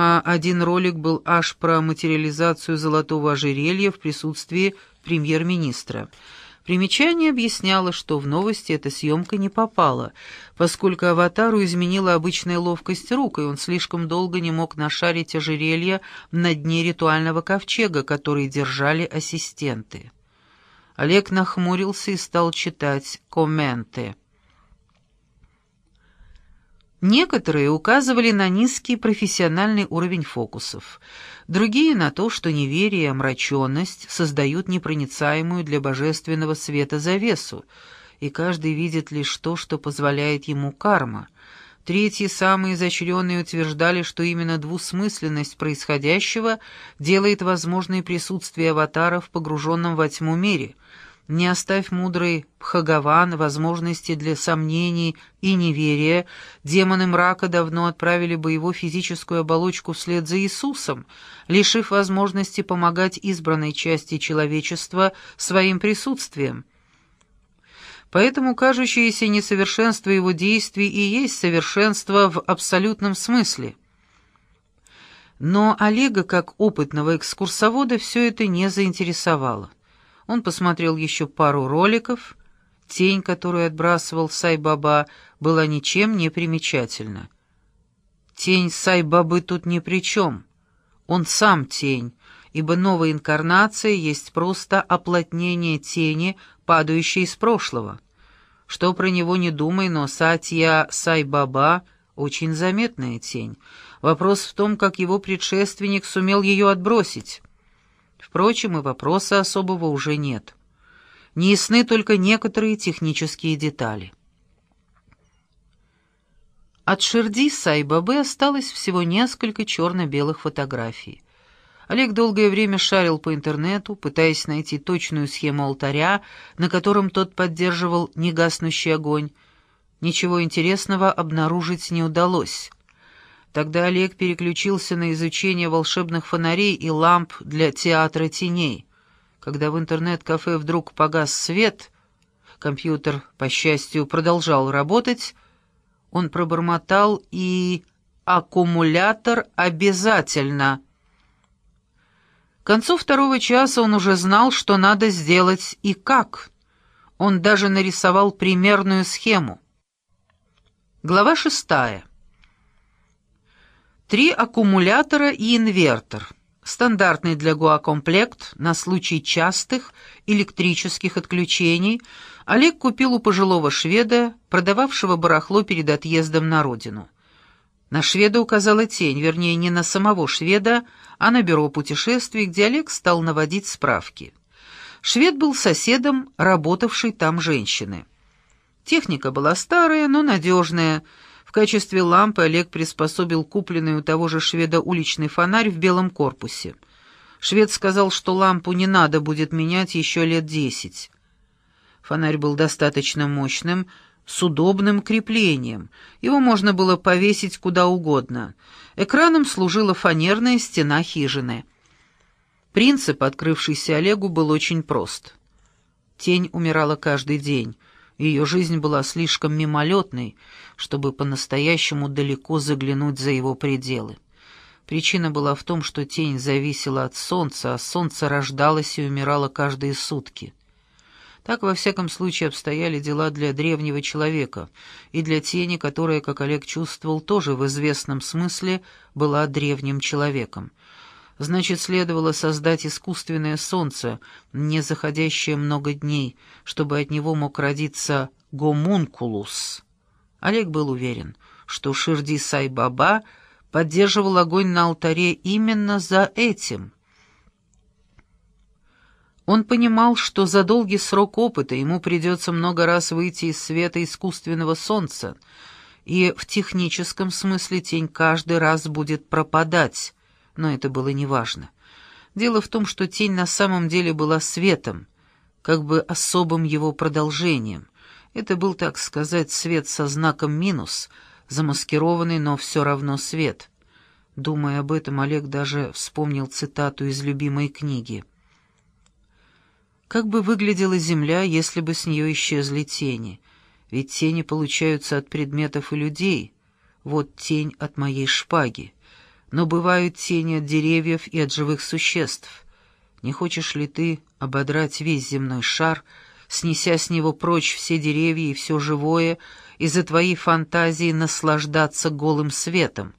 а один ролик был аж про материализацию золотого ожерелья в присутствии премьер-министра. Примечание объясняло, что в новости эта съемка не попала, поскольку аватару изменила обычная ловкость рук, и он слишком долго не мог нашарить ожерелье на дне ритуального ковчега, который держали ассистенты. Олег нахмурился и стал читать комменты. Некоторые указывали на низкий профессиональный уровень фокусов, другие — на то, что неверие и омраченность создают непроницаемую для божественного света завесу, и каждый видит лишь то, что позволяет ему карма. Третьи, самые изощренные, утверждали, что именно двусмысленность происходящего делает возможное присутствие аватара в погруженном во тьму мире — не оставь мудрый Пхагаван возможности для сомнений и неверия, демоны мрака давно отправили бы его физическую оболочку вслед за Иисусом, лишив возможности помогать избранной части человечества своим присутствием. Поэтому кажущееся несовершенство его действий и есть совершенство в абсолютном смысле. Но Олега, как опытного экскурсовода, все это не заинтересовало. Он посмотрел еще пару роликов. Тень, которую отбрасывал Сай-Баба, была ничем не примечательна. Тень Сай-Бабы тут ни при чем. Он сам тень, ибо новая инкарнация есть просто оплотнение тени, падающей из прошлого. Что про него не думай, но Сатья Сай-Баба — очень заметная тень. Вопрос в том, как его предшественник сумел ее отбросить. Впрочем, и вопроса особого уже нет. Не ясны только некоторые технические детали. От Шерди Сайбабы осталось всего несколько черно-белых фотографий. Олег долгое время шарил по интернету, пытаясь найти точную схему алтаря, на котором тот поддерживал негаснущий огонь. Ничего интересного обнаружить не удалось. Тогда Олег переключился на изучение волшебных фонарей и ламп для театра теней. Когда в интернет-кафе вдруг погас свет, компьютер, по счастью, продолжал работать, он пробормотал и «аккумулятор обязательно». К концу второго часа он уже знал, что надо сделать и как. Он даже нарисовал примерную схему. Глава шестая. Три аккумулятора и инвертор. Стандартный для ГУА комплект на случай частых электрических отключений Олег купил у пожилого шведа, продававшего барахло перед отъездом на родину. На шведа указала тень, вернее, не на самого шведа, а на бюро путешествий, где Олег стал наводить справки. Швед был соседом, работавшей там женщины. Техника была старая, но надежная, в качестве лампы Олег приспособил купленный у того же шведа уличный фонарь в белом корпусе. Швед сказал, что лампу не надо будет менять еще лет десять. Фонарь был достаточно мощным, с удобным креплением. Его можно было повесить куда угодно. Экраном служила фанерная стена хижины. Принцип, открывшийся Олегу, был очень прост. Тень умирала каждый день. Ее жизнь была слишком мимолетной, чтобы по-настоящему далеко заглянуть за его пределы. Причина была в том, что тень зависела от солнца, а солнце рождалось и умирало каждые сутки. Так, во всяком случае, обстояли дела для древнего человека, и для тени, которая, как Олег чувствовал, тоже в известном смысле была древним человеком. Значит, следовало создать искусственное солнце, не заходящее много дней, чтобы от него мог родиться гомункулус. Олег был уверен, что Ширди Сай-Баба поддерживал огонь на алтаре именно за этим. Он понимал, что за долгий срок опыта ему придется много раз выйти из света искусственного солнца, и в техническом смысле тень каждый раз будет пропадать, но это было неважно. Дело в том, что тень на самом деле была светом, как бы особым его продолжением. Это был, так сказать, свет со знаком минус, замаскированный, но все равно свет. Думая об этом, Олег даже вспомнил цитату из любимой книги. «Как бы выглядела Земля, если бы с нее исчезли тени? Ведь тени получаются от предметов и людей. Вот тень от моей шпаги. Но бывают тени от деревьев и от живых существ. Не хочешь ли ты ободрать весь земной шар, снеся с него прочь все деревья и все живое, из-за твоей фантазии наслаждаться голым светом?